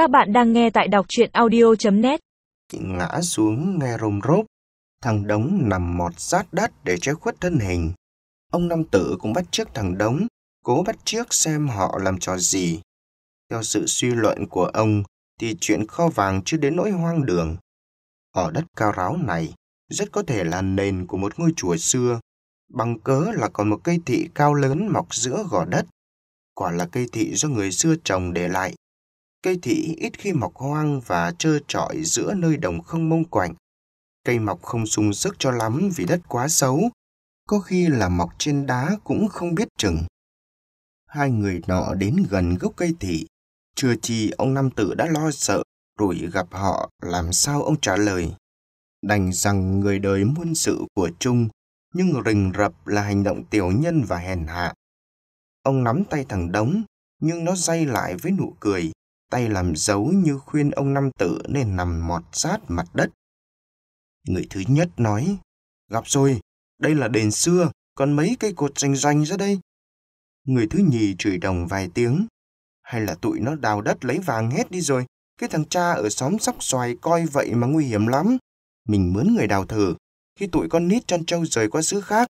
Các bạn đang nghe tại đọc truyện audio.net. Ngã xuống nghe rôm rốp. Thằng Đống nằm mọt sát đất để che khuất thân hình. Ông Năm Tử cũng bắt trước thằng Đống, cố bắt trước xem họ làm trò gì. Theo sự suy luận của ông, thì chuyện kho vàng chưa đến nỗi hoang đường. Ở đất cao ráo này, rất có thể là nền của một ngôi chùa xưa, bằng cớ là còn một cây thị cao lớn mọc giữa gò đất. Quả là cây thị do người xưa trồng để lại. Cây thị ít khi mọc hoang và trơ trọi giữa nơi đồng không mông quạnh. Cây mọc không sung sức cho lắm vì đất quá xấu, có khi là mọc trên đá cũng không biết chừng. Hai người nọ đến gần gốc cây thị, chưa chi ông Năm Tử đã lo sợ, rồi gặp họ làm sao ông trả lời. Đành rằng người đời muôn sự của chung, nhưng rình rập là hành động tiểu nhân và hèn hạ. Ông nắm tay thằng Đống, nhưng nó dây lại với nụ cười, tay làm dấu như khuyên ông Năm Tử nên nằm mọt sát mặt đất. Người thứ nhất nói, gặp rồi, đây là đền xưa, còn mấy cây cột rành rành ra đây. Người thứ nhì chửi đồng vài tiếng, hay là tụi nó đào đất lấy vàng hết đi rồi, cái thằng cha ở xóm sóc xoài coi vậy mà nguy hiểm lắm. Mình mướn người đào thử, khi tụi con nít chăn trâu rời qua xứ khác.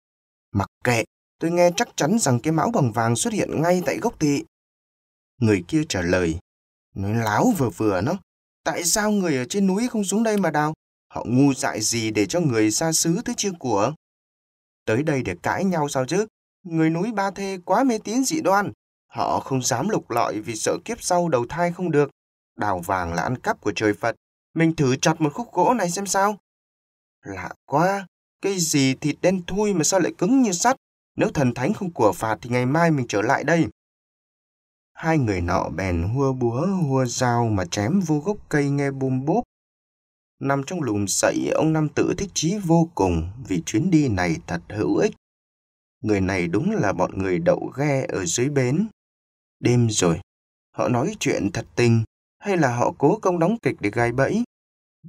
Mặc kệ, tôi nghe chắc chắn rằng cái mão bằng vàng xuất hiện ngay tại gốc thị. Người kia trả lời, nói láo vừa vừa nó. Tại sao người ở trên núi không xuống đây mà đào? Họ ngu dại gì để cho người xa xứ tới chia của? Tới đây để cãi nhau sao chứ? Người núi Ba Thê quá mê tín dị đoan. Họ không dám lục lọi vì sợ kiếp sau đầu thai không được. Đào vàng là ăn cắp của trời Phật. Mình thử chặt một khúc gỗ này xem sao. Lạ quá, cây gì thịt đen thui mà sao lại cứng như sắt? Nếu thần thánh không của phạt thì ngày mai mình trở lại đây. Hai người nọ bèn hua búa hua dao mà chém vô gốc cây nghe bùm bốp. Nằm trong lùm sậy, ông Năm Tử thích chí vô cùng vì chuyến đi này thật hữu ích. Người này đúng là bọn người đậu ghe ở dưới bến. Đêm rồi, họ nói chuyện thật tình hay là họ cố công đóng kịch để gai bẫy.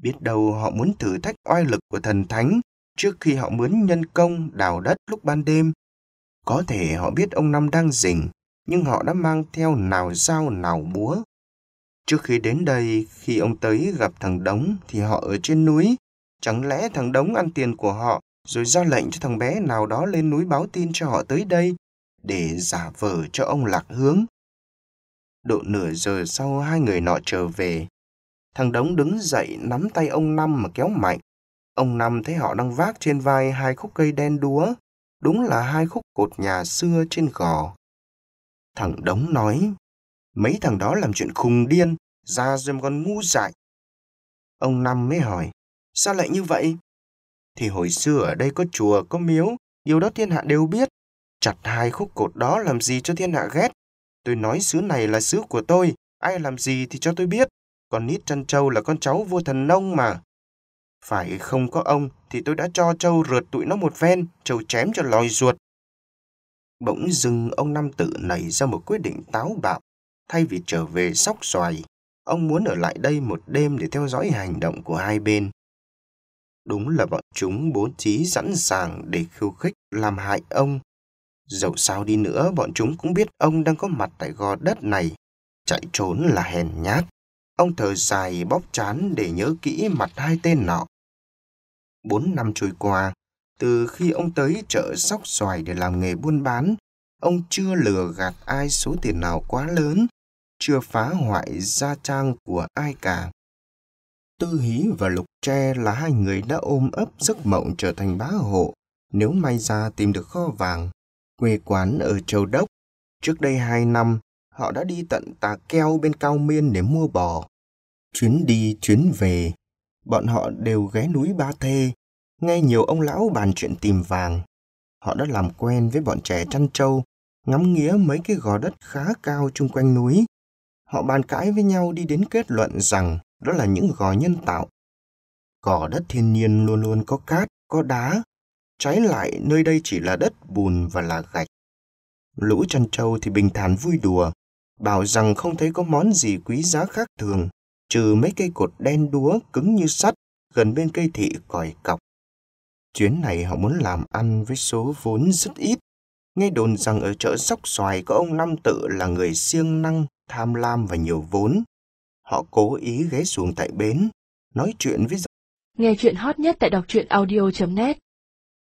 Biết đâu họ muốn thử thách oai lực của thần thánh trước khi họ mướn nhân công đào đất lúc ban đêm. Có thể họ biết ông Năm đang rình, nhưng họ đã mang theo nào dao nào búa. Trước khi đến đây, khi ông tới gặp thằng Đống thì họ ở trên núi. Chẳng lẽ thằng Đống ăn tiền của họ rồi ra lệnh cho thằng bé nào đó lên núi báo tin cho họ tới đây để giả vờ cho ông lạc hướng. Độ nửa giờ sau hai người nọ trở về, thằng Đống đứng dậy nắm tay ông Năm mà kéo mạnh. Ông Năm thấy họ đang vác trên vai hai khúc cây đen đúa, đúng là hai khúc cột nhà xưa trên gò. Thằng Đống nói, mấy thằng đó làm chuyện khùng điên, ra dùm con ngu dại. Ông Năm mới hỏi, sao lại như vậy? Thì hồi xưa ở đây có chùa, có miếu, điều đó thiên hạ đều biết. Chặt hai khúc cột đó làm gì cho thiên hạ ghét. Tôi nói xứ này là xứ của tôi, ai làm gì thì cho tôi biết. Còn Nít Trân Châu là con cháu vua thần nông mà. Phải không có ông thì tôi đã cho Châu rượt tụi nó một ven, Châu chém cho lòi ruột. Bỗng dưng ông Năm tự nảy ra một quyết định táo bạo. Thay vì trở về sóc xoài, ông muốn ở lại đây một đêm để theo dõi hành động của hai bên. Đúng là bọn chúng bố trí sẵn sàng để khiêu khích làm hại ông. Dẫu sao đi nữa, bọn chúng cũng biết ông đang có mặt tại gò đất này. Chạy trốn là hèn nhát. Ông thở dài bóp chán để nhớ kỹ mặt hai tên nọ. Bốn năm trôi qua, từ khi ông tới chợ sóc xoài để làm nghề buôn bán, ông chưa lừa gạt ai số tiền nào quá lớn, chưa phá hoại gia trang của ai cả. Tư Hí và Lục Tre là hai người đã ôm ấp giấc mộng trở thành bá hộ nếu may ra tìm được kho vàng. Quê quán ở Châu Đốc. Trước đây hai năm, họ đã đi tận Tà Keo bên Cao Miên để mua bò. Chuyến đi, chuyến về, bọn họ đều ghé núi Ba Thê, nghe nhiều ông lão bàn chuyện tìm vàng. Họ đã làm quen với bọn trẻ chăn trâu, ngắm nghía mấy cái gò đất khá cao chung quanh núi. Họ bàn cãi với nhau đi đến kết luận rằng đó là những gò nhân tạo. Gò đất thiên nhiên luôn luôn có cát, có đá. Trái lại, nơi đây chỉ là đất bùn và là gạch. Lũ chăn trâu thì bình thản vui đùa, bảo rằng không thấy có món gì quý giá khác thường, trừ mấy cây cột đen đúa cứng như sắt gần bên cây thị còi cọc. Chuyến này họ muốn làm ăn với số vốn rất ít. Nghe đồn rằng ở chợ Sóc Xoài có ông Năm Tự là người siêng năng, tham lam và nhiều vốn. Họ cố ý ghé xuống tại bến, nói chuyện với Nghe chuyện hot nhất tại đọc truyện audio.net